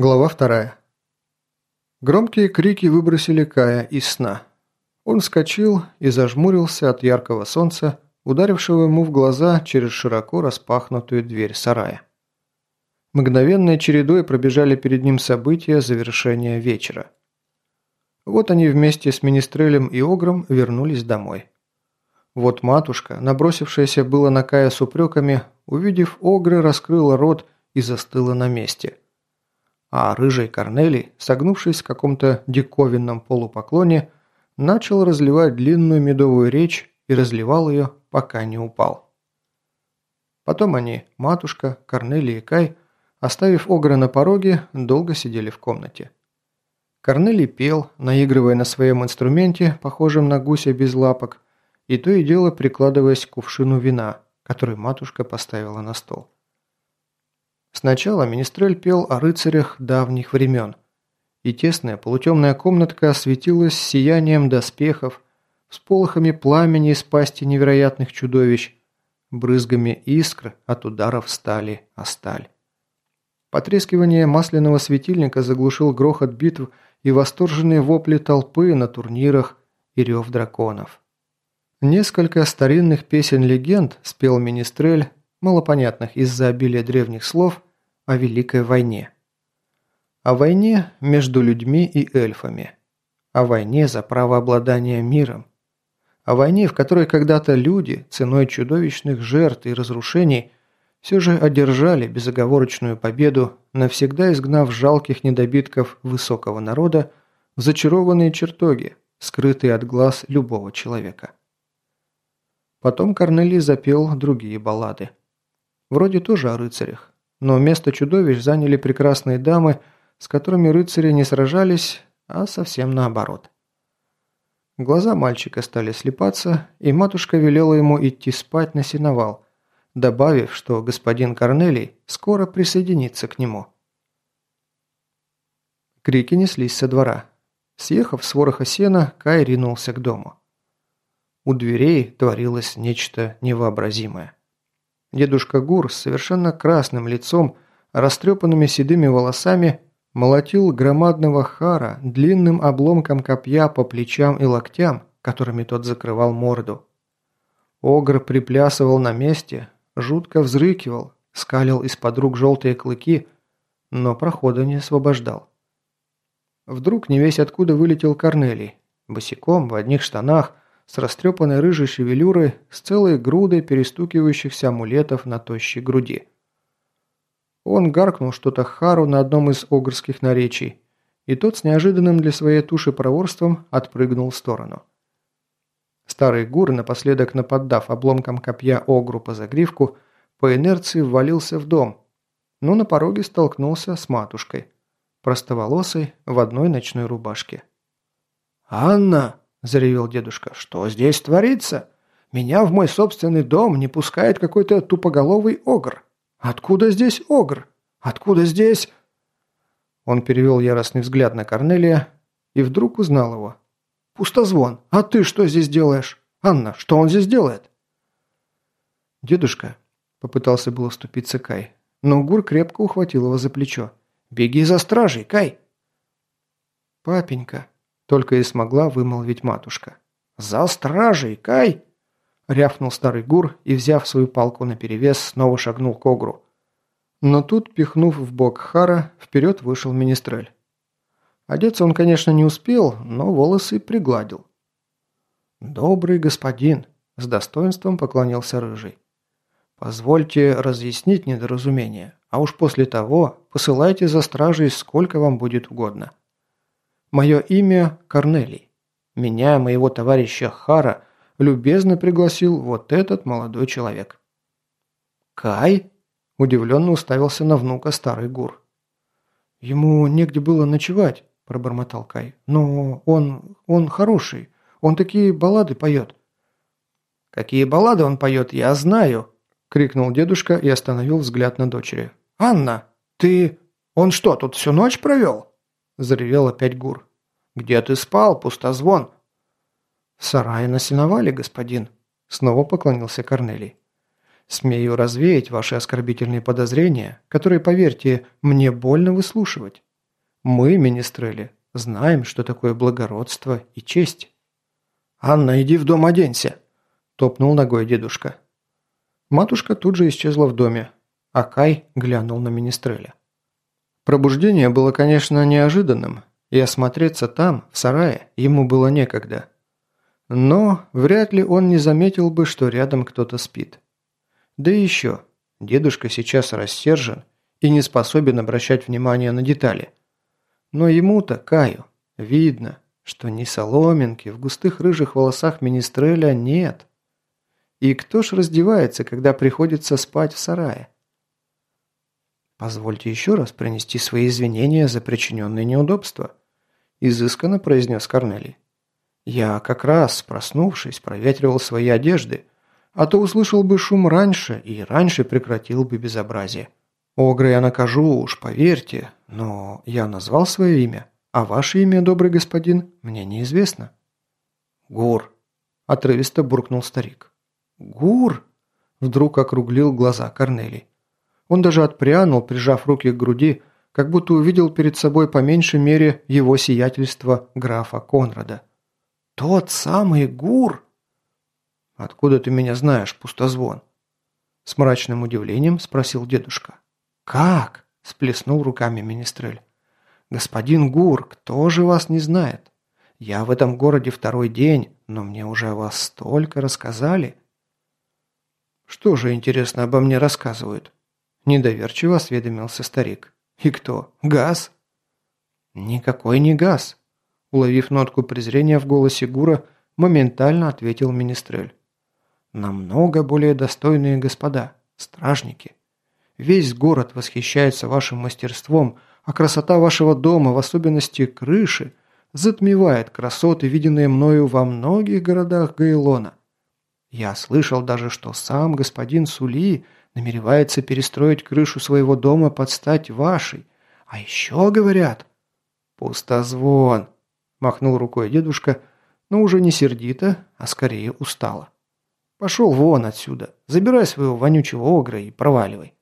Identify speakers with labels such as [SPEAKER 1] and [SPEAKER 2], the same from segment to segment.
[SPEAKER 1] Глава вторая. Громкие крики выбросили Кая из сна. Он вскочил и зажмурился от яркого солнца, ударившего ему в глаза через широко распахнутую дверь сарая. Мгновенной чередой пробежали перед ним события завершения вечера. Вот они вместе с Министрелем и Огром вернулись домой. Вот матушка, набросившаяся было на Кая с упреками, увидев Огры, раскрыла рот и застыла на месте – а рыжий Корнелий, согнувшись в каком-то диковинном полупоклоне, начал разливать длинную медовую речь и разливал ее, пока не упал. Потом они, матушка, Корнелий и Кай, оставив Огра на пороге, долго сидели в комнате. Корнелий пел, наигрывая на своем инструменте, похожем на гуся без лапок, и то и дело прикладываясь к кувшину вина, который матушка поставила на стол. Сначала Министрель пел о рыцарях давних времен, и тесная полутемная комнатка осветилась сиянием доспехов, всполохами пламени из пасти невероятных чудовищ, брызгами искр от ударов стали о сталь. Потрескивание масляного светильника заглушил грохот битв и восторженные вопли толпы на турнирах и рев драконов. Несколько старинных песен-легенд спел Министрель, малопонятных из-за обилия древних слов, о Великой войне. О войне между людьми и эльфами. О войне за право обладания миром. О войне, в которой когда-то люди, ценой чудовищных жертв и разрушений, все же одержали безоговорочную победу, навсегда изгнав жалких недобитков высокого народа в зачарованные чертоги, скрытые от глаз любого человека. Потом Корнелий запел другие баллады. Вроде тоже о рыцарях, но место чудовищ заняли прекрасные дамы, с которыми рыцари не сражались, а совсем наоборот. Глаза мальчика стали слепаться, и матушка велела ему идти спать на сеновал, добавив, что господин Корнелий скоро присоединится к нему. Крики неслись со двора. Съехав с вороха сена, Кай ринулся к дому. У дверей творилось нечто невообразимое. Дедушка Гур с совершенно красным лицом, растрепанными седыми волосами, молотил громадного хара длинным обломком копья по плечам и локтям, которыми тот закрывал морду. Огр приплясывал на месте, жутко взрыкивал, скалил из-под рук желтые клыки, но прохода не освобождал. Вдруг не весь откуда вылетел Корнелий, босиком, в одних штанах, с растрепанной рыжей шевелюрой, с целой грудой перестукивающихся амулетов на тощей груди. Он гаркнул что-то Хару на одном из огрских наречий, и тот с неожиданным для своей туши проворством отпрыгнул в сторону. Старый гур, напоследок наподдав обломком копья Огру по загривку, по инерции ввалился в дом, но на пороге столкнулся с матушкой, простоволосой в одной ночной рубашке. «Анна!» – заревел дедушка. «Что здесь творится? Меня в мой собственный дом не пускает какой-то тупоголовый огр. Откуда здесь огр? Откуда здесь...» Он перевел яростный взгляд на Корнелия и вдруг узнал его. «Пустозвон, а ты что здесь делаешь? Анна, что он здесь делает?» «Дедушка», – попытался было вступиться Кай, но Гур крепко ухватил его за плечо. «Беги за стражей, Кай!» «Папенька», только и смогла вымолвить матушка. «За стражей, Кай!» Рявкнул старый гур и, взяв свою палку наперевес, снова шагнул к огру. Но тут, пихнув в бок Хара, вперед вышел министрель. Одеться он, конечно, не успел, но волосы пригладил. «Добрый господин», – с достоинством поклонился Рыжий. «Позвольте разъяснить недоразумение, а уж после того посылайте за стражей сколько вам будет угодно. Мое имя Корнелий. Меня, моего товарища Хара, любезно пригласил вот этот молодой человек. Кай? Удивленно уставился на внука старый гур. Ему негде было ночевать, пробормотал Кай. Но он... он хороший. Он такие баллады поет. «Какие баллады он поет, я знаю!» – крикнул дедушка и остановил взгляд на дочери. «Анна, ты... Он что, тут всю ночь провел?» Заревел опять Гур. «Где ты спал, пустозвон?» «В сарае насиновали, господин», — снова поклонился Корнелий. «Смею развеять ваши оскорбительные подозрения, которые, поверьте, мне больно выслушивать. Мы, министрели, знаем, что такое благородство и честь. «Анна, иди в дом оденься!» – топнул ногой дедушка. Матушка тут же исчезла в доме, а Кай глянул на министреля. Пробуждение было, конечно, неожиданным, и осмотреться там, в сарае, ему было некогда. Но вряд ли он не заметил бы, что рядом кто-то спит. Да и еще, дедушка сейчас рассержен и не способен обращать внимание на детали. Но ему-то, Каю, видно, что ни соломинки в густых рыжих волосах министреля нет. И кто ж раздевается, когда приходится спать в сарае? «Позвольте еще раз принести свои извинения за причиненные неудобства», – изысканно произнес Корнелий. «Я как раз, проснувшись, проветривал свои одежды, а то услышал бы шум раньше и раньше прекратил бы безобразие. Огры я накажу, уж поверьте, но я назвал свое имя, а ваше имя, добрый господин, мне неизвестно». «Гур», – отрывисто буркнул старик. «Гур?» – вдруг округлил глаза Корнелий. Он даже отпрянул, прижав руки к груди, как будто увидел перед собой по меньшей мере его сиятельство графа Конрада. «Тот самый Гур!» «Откуда ты меня знаешь, пустозвон?» С мрачным удивлением спросил дедушка. «Как?» – сплеснул руками министрель. «Господин Гур, кто же вас не знает? Я в этом городе второй день, но мне уже о вас столько рассказали». «Что же, интересно, обо мне рассказывают?» Недоверчиво осведомился старик. «И кто? Газ?» «Никакой не газ», – уловив нотку презрения в голосе Гура, моментально ответил Министрель. «Намного более достойные господа, стражники. Весь город восхищается вашим мастерством, а красота вашего дома, в особенности крыши, затмевает красоты, виденные мною во многих городах Гайлона. Я слышал даже, что сам господин Сули – намеревается перестроить крышу своего дома под стать вашей. А еще говорят...» «Пустозвон!» – махнул рукой дедушка, но уже не сердито, а скорее устало. «Пошел вон отсюда, забирай своего вонючего огра и проваливай».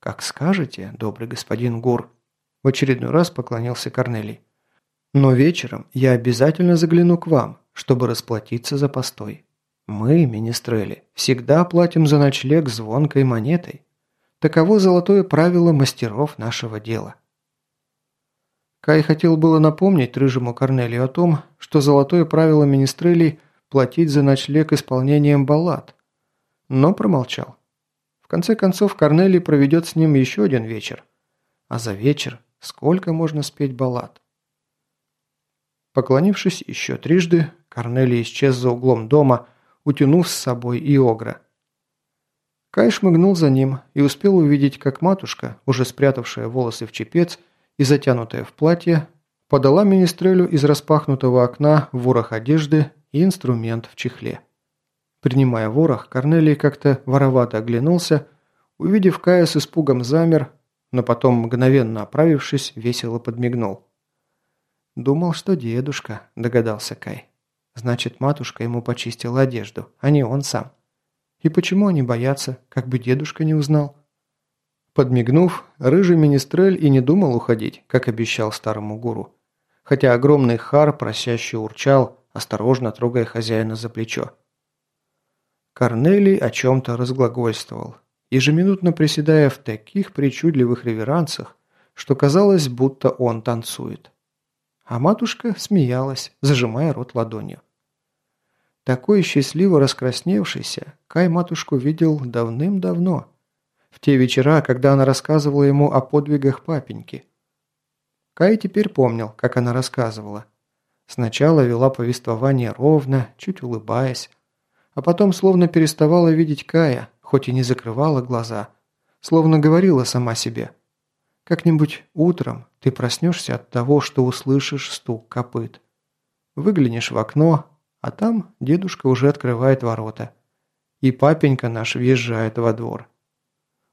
[SPEAKER 1] «Как скажете, добрый господин Гур», – в очередной раз поклонился Корнелий. «Но вечером я обязательно загляну к вам, чтобы расплатиться за постой. Мы, министрели, всегда платим за ночлег звонкой монетой. Таково золотое правило мастеров нашего дела. Кай хотел было напомнить рыжему Корнелию о том, что золотое правило министрелей – платить за ночлег исполнением баллад, но промолчал. В конце концов, Корнелий проведет с ним еще один вечер. А за вечер сколько можно спеть баллад? Поклонившись еще трижды, Корнелий исчез за углом дома, утянув с собой и Огра. Кай шмыгнул за ним и успел увидеть, как матушка, уже спрятавшая волосы в чепец и затянутая в платье, подала министрелю из распахнутого окна ворох одежды и инструмент в чехле. Принимая ворох, Корнелий как-то воровато оглянулся, увидев Кая с испугом замер, но потом, мгновенно оправившись, весело подмигнул. «Думал, что дедушка», – догадался Кай. Значит, матушка ему почистила одежду, а не он сам. И почему они боятся, как бы дедушка не узнал? Подмигнув, рыжий министрель и не думал уходить, как обещал старому гуру. Хотя огромный хар просяще урчал, осторожно трогая хозяина за плечо. Корнелий о чем-то разглагольствовал, ежеминутно приседая в таких причудливых реверансах, что казалось, будто он танцует. А матушка смеялась, зажимая рот ладонью. Такой счастливо раскрасневшийся Кай матушку видел давным-давно, в те вечера, когда она рассказывала ему о подвигах папеньки. Кай теперь помнил, как она рассказывала. Сначала вела повествование ровно, чуть улыбаясь, а потом словно переставала видеть Кая, хоть и не закрывала глаза, словно говорила сама себе – как-нибудь утром ты проснешься от того, что услышишь стук копыт. Выглянешь в окно, а там дедушка уже открывает ворота. И папенька наш въезжает во двор.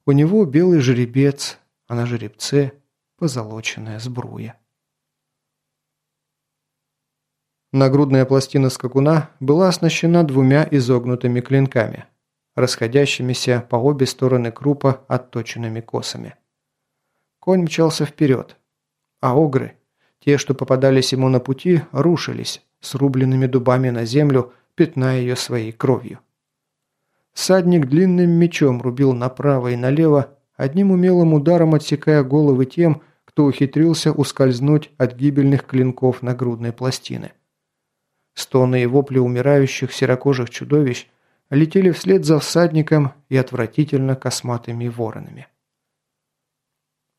[SPEAKER 1] У него белый жеребец, а на жеребце позолоченная сбруя. Нагрудная пластина скакуна была оснащена двумя изогнутыми клинками, расходящимися по обе стороны крупа отточенными косами. Конь мчался вперед. а огры, те, что попадались ему на пути, рушились, срубленными дубами на землю, пятная ее своей кровью. Садник длинным мечом рубил направо и налево, одним умелым ударом отсекая головы тем, кто ухитрился ускользнуть от гибельных клинков на грудной пластины. Стоны и вопли умирающих серокожих чудовищ летели вслед за всадником и отвратительно косматыми воронами.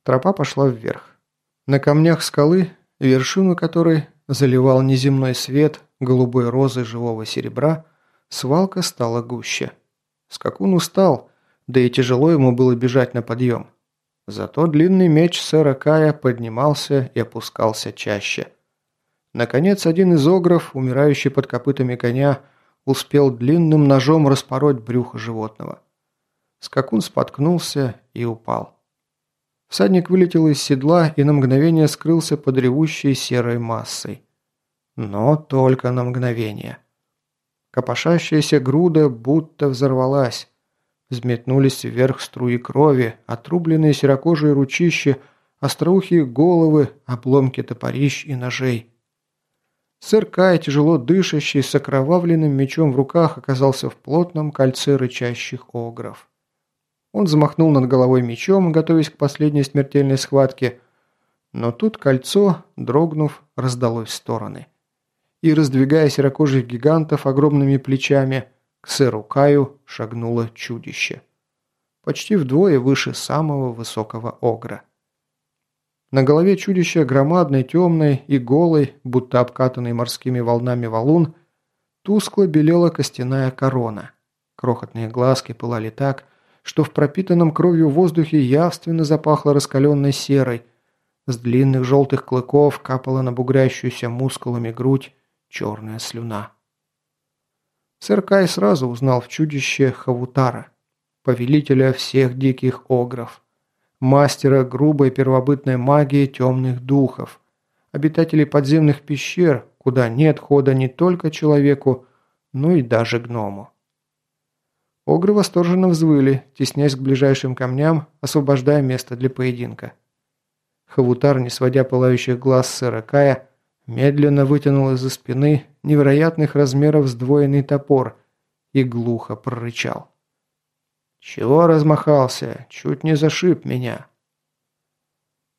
[SPEAKER 1] Тропа пошла вверх. На камнях скалы, вершину которой заливал неземной свет голубой розы живого серебра, свалка стала гуще. Скакун устал, да и тяжело ему было бежать на подъем. Зато длинный меч сэра Кая поднимался и опускался чаще. Наконец, один из огров, умирающий под копытами коня, успел длинным ножом распороть брюхо животного. Скакун споткнулся и упал. Всадник вылетел из седла и на мгновение скрылся под ревущей серой массой. Но только на мгновение. Копошащаяся груда будто взорвалась. Взметнулись вверх струи крови, отрубленные серокожие ручища, остроухие головы, обломки топорищ и ножей. Сэр Кай, тяжело дышащий, с окровавленным мечом в руках, оказался в плотном кольце рычащих огров. Он взмахнул над головой мечом, готовясь к последней смертельной схватке, но тут кольцо, дрогнув, раздалось в стороны. И, раздвигая серокожих гигантов огромными плечами, к сэру Каю шагнуло чудище. Почти вдвое выше самого высокого огра. На голове чудища громадной, темной и голой, будто обкатанной морскими волнами валун, тускло белела костяная корона. Крохотные глазки пылали так, что в пропитанном кровью воздухе явственно запахло раскаленной серой. С длинных желтых клыков капала на бугрящуюся мускулами грудь черная слюна. Сэр Кай сразу узнал в чудище Хавутара, повелителя всех диких огров, мастера грубой первобытной магии темных духов, обитателей подземных пещер, куда нет хода не только человеку, но и даже гному. Огры восторженно взвыли, теснясь к ближайшим камням, освобождая место для поединка. Хавутар, не сводя пылающих глаз сэра Кая, медленно вытянул из-за спины невероятных размеров сдвоенный топор и глухо прорычал. «Чего размахался? Чуть не зашиб меня!»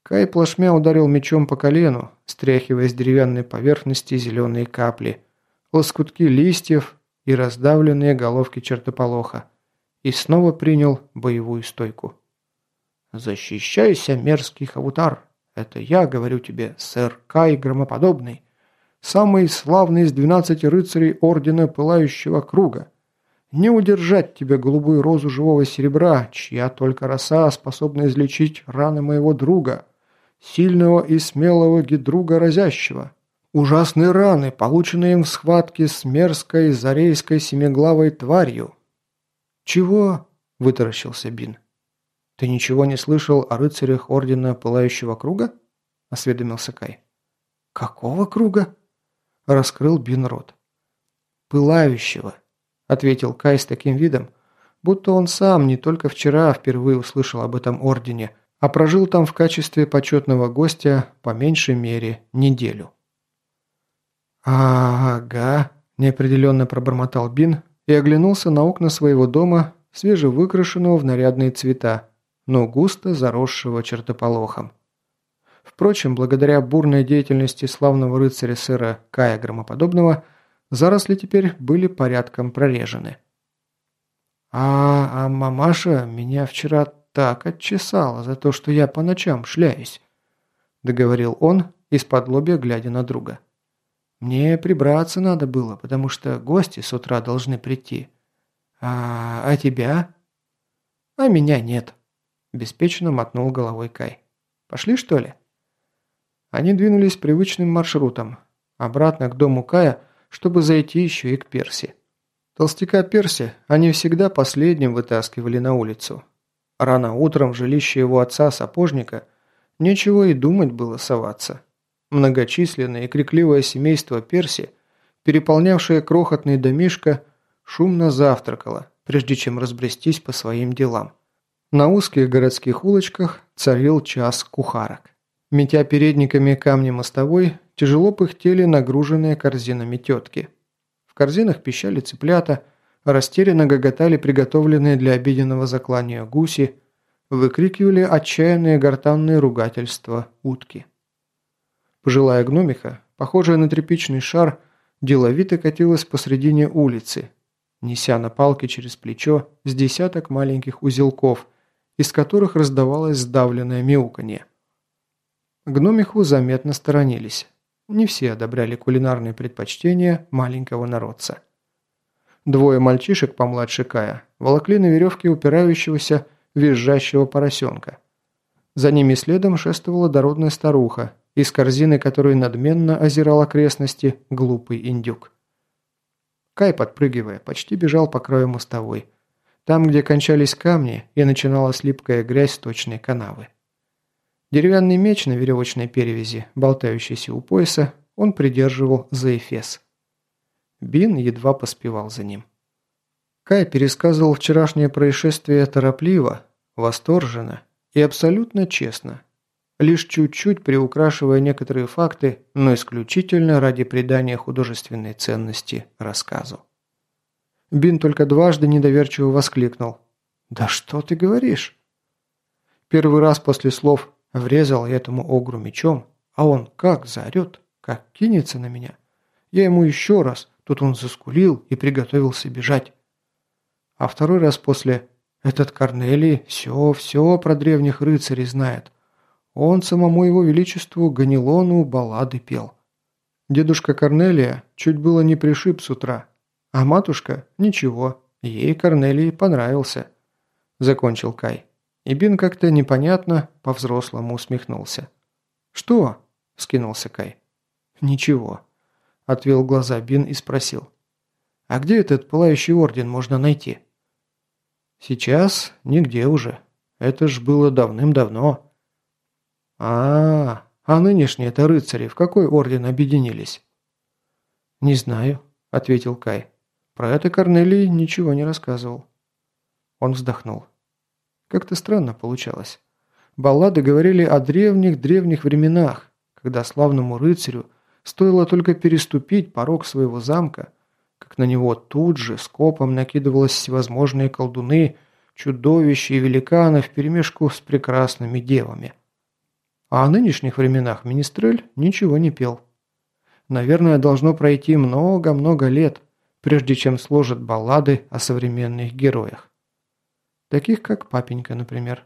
[SPEAKER 1] Кай плашмя ударил мечом по колену, стряхивая с деревянной поверхности зеленые капли, лоскутки листьев и раздавленные головки чертополоха, и снова принял боевую стойку. «Защищайся, мерзкий хавутар!» Это я говорю тебе, сэр Кай Громоподобный, самый славный из двенадцати рыцарей Ордена Пылающего Круга. Не удержать тебе голубую розу живого серебра, чья только роса способна излечить раны моего друга, сильного и смелого гидруга разящего. Ужасные раны, полученные им в схватке с мерзкой зарейской семиглавой тварью. «Чего?» – вытаращился Бин. «Ты ничего не слышал о рыцарях Ордена Пылающего Круга?» – осведомился Кай. «Какого круга?» – раскрыл Бин рот. «Пылающего», – ответил Кай с таким видом, будто он сам не только вчера впервые услышал об этом Ордене, а прожил там в качестве почетного гостя по меньшей мере неделю. «Ага», – неопределенно пробормотал Бин и оглянулся на окна своего дома, свежевыкрашенного в нарядные цвета, но густо заросшего чертополохом. Впрочем, благодаря бурной деятельности славного рыцаря сэра Кая Громоподобного, заросли теперь были порядком прорежены. «А, а мамаша меня вчера так отчесала за то, что я по ночам шляюсь», – договорил он, из-под лобья глядя на друга. «Мне прибраться надо было, потому что гости с утра должны прийти. А, а тебя?» «А меня нет», Беспечно мотнул головой Кай. «Пошли, что ли?» Они двинулись привычным маршрутом, обратно к дому Кая, чтобы зайти еще и к Перси. Толстяка Перси они всегда последним вытаскивали на улицу. Рано утром в жилище его отца-сапожника нечего и думать было соваться. Многочисленное и крикливое семейство Перси, переполнявшее крохотный домишко, шумно завтракало, прежде чем разбрестись по своим делам. На узких городских улочках царил час кухарок. Метя передниками камни мостовой, тяжело пыхтели нагруженные корзинами тетки. В корзинах пищали цыплята, растерянно гоготали приготовленные для обеденного заклания гуси, выкрикивали отчаянные гортанные ругательства утки. Пожилая гномиха, похожая на тряпичный шар, деловито катилась посредине улицы, неся на палке через плечо с десяток маленьких узелков, из которых раздавалось сдавленное мяуканье. Гномиху заметно сторонились. Не все одобряли кулинарные предпочтения маленького народца. Двое мальчишек помладше Кая волокли на веревке упирающегося визжащего поросенка. За ними следом шествовала дородная старуха, из корзины которой надменно озирал окрестности глупый индюк. Кай, подпрыгивая, почти бежал по краю мостовой. Там, где кончались камни и начиналась липкая грязь сточной канавы. Деревянный меч на веревочной перевязи, болтающийся у пояса, он придерживал за эфес. Бин едва поспевал за ним. Кай пересказывал вчерашнее происшествие торопливо, восторженно и абсолютно честно, лишь чуть-чуть приукрашивая некоторые факты, но исключительно ради придания художественной ценности рассказу. Бин только дважды недоверчиво воскликнул. «Да что ты говоришь?» Первый раз после слов Врезал этому огру мечом, а он как заорет, как кинется на меня. Я ему еще раз, тут он заскулил и приготовился бежать. А второй раз после «Этот Корнелий все-все про древних рыцарей знает. Он самому его величеству Ганилону баллады пел». Дедушка Корнелия чуть было не пришиб с утра, а матушка – ничего, ей Корнелий понравился. Закончил Кай. И Бин как-то непонятно по-взрослому усмехнулся. «Что?» – скинулся Кай. «Ничего», – отвел глаза Бин и спросил. «А где этот пылающий орден можно найти?» «Сейчас нигде уже. Это ж было давным-давно». А, -а, нынешние-то рыцари в какой орден объединились?» «Не знаю», – ответил Кай. «Про это Корнелий ничего не рассказывал». Он вздохнул. Как-то странно получалось. Баллады говорили о древних-древних временах, когда славному рыцарю стоило только переступить порог своего замка, как на него тут же скопом накидывалось всевозможные колдуны, чудовища и великаны вперемешку с прекрасными девами. А о нынешних временах Министрель ничего не пел. Наверное, должно пройти много-много лет, прежде чем сложат баллады о современных героях. Таких, как папенька, например.